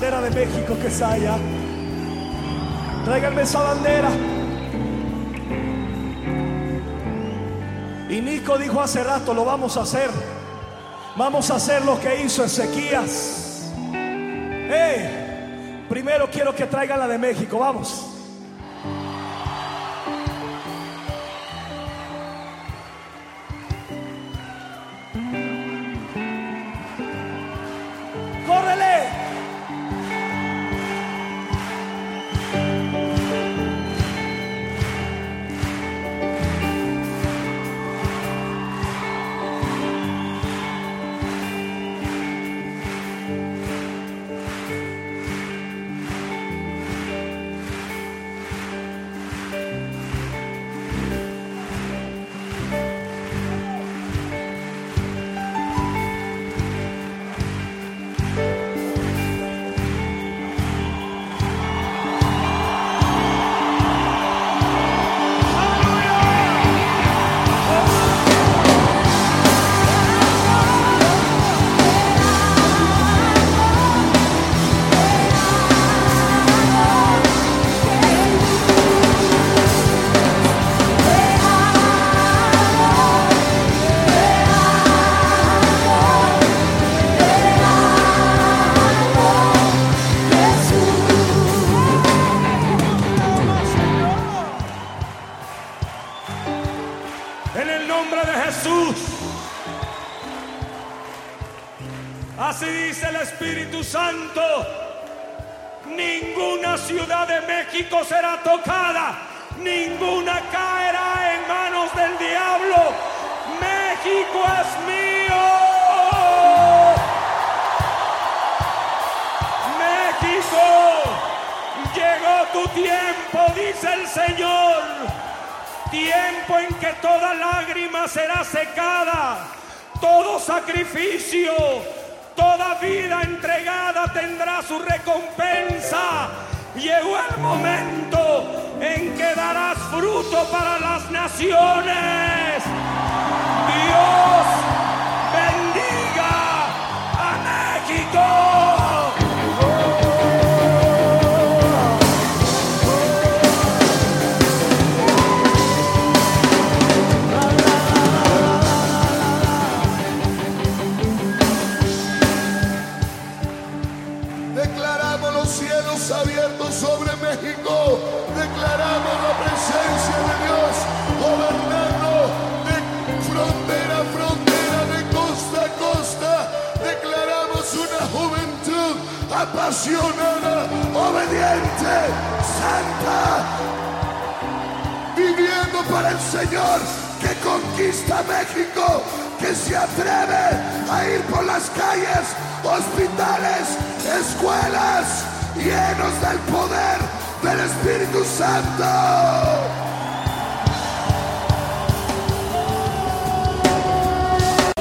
bandera de México que está allá. Tráiganme esa bandera. Y Nico dijo hace rato, lo vamos a hacer. Vamos a hacer lo que hizo Ezequías. Primero quiero que traigan la de México, vamos. Nombre de Jesús. Así dice el Espíritu Santo. Ninguna ciudad de México será tocada. Ninguna caerá en manos del diablo. México es mío. México. Llegó tu tiempo, dice el Señor. Tiempo en que toda lágrima será secada, todo sacrificio, toda vida entregada tendrá su recompensa. Llegó el momento en que darás fruto para las naciones. Dios sobre México. Declaramos la presencia de Dios gobernando de frontera a frontera, de costa a costa. Declaramos una juventud apasionada, obediente, santa, viviendo para el Señor que conquista México, que se atreve a ir por las calles, hospitales, escuelas, llenos del poder del Espíritu Santo.